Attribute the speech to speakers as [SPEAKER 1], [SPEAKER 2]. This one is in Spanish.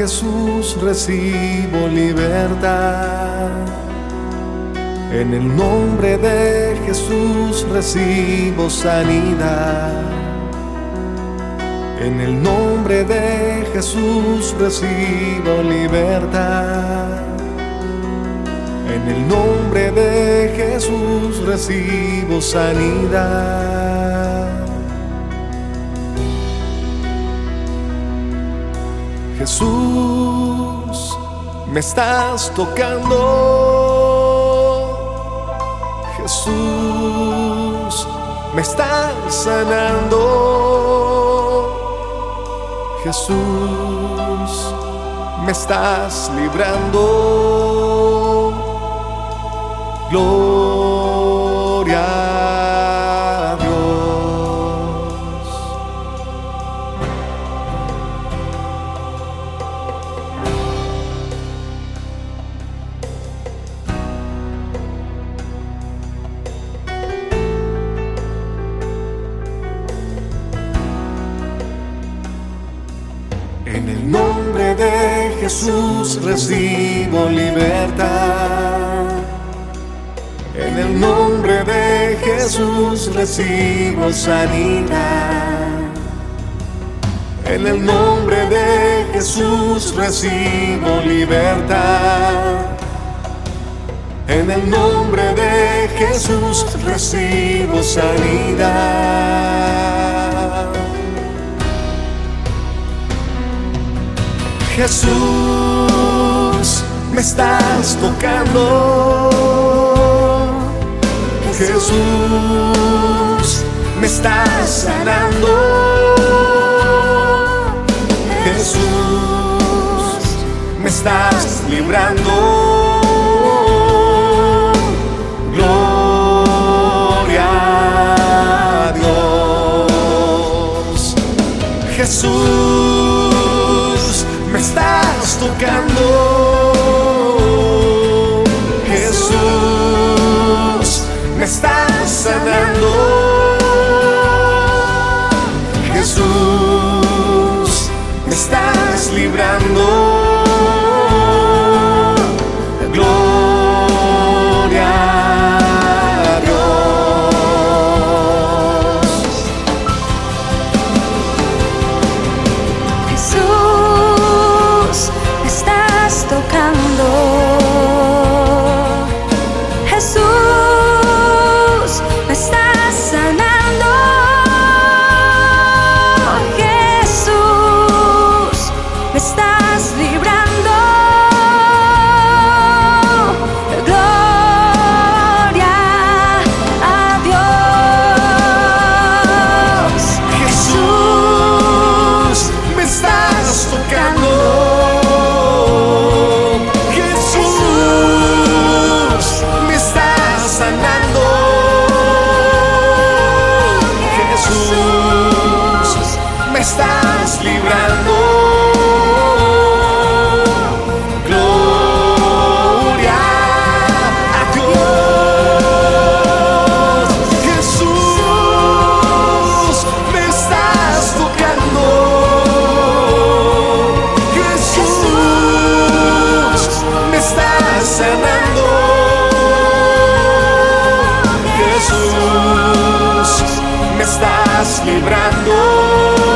[SPEAKER 1] Jesús recibo libertad. En el nombre de Jesús recibo sanidad. En el nombre de Jesús recibo libertad. En el nombre de Jesús recibo sanidad. Jesús, me estás tocando. Jesús, me estás sanando. Jesús, me estás librando. Gloria el nombre de Jesús recibo libertad. En el nombre de Jesús recibo sanidad. En el nombre de Jesús recibo libertad. En el nombre de Jesús recibo sanidad. Jesús, me estás tocando. Jesús, me estás sanando. Jesús, me estás librando. Gloria a Dios. Jesús, estás μας.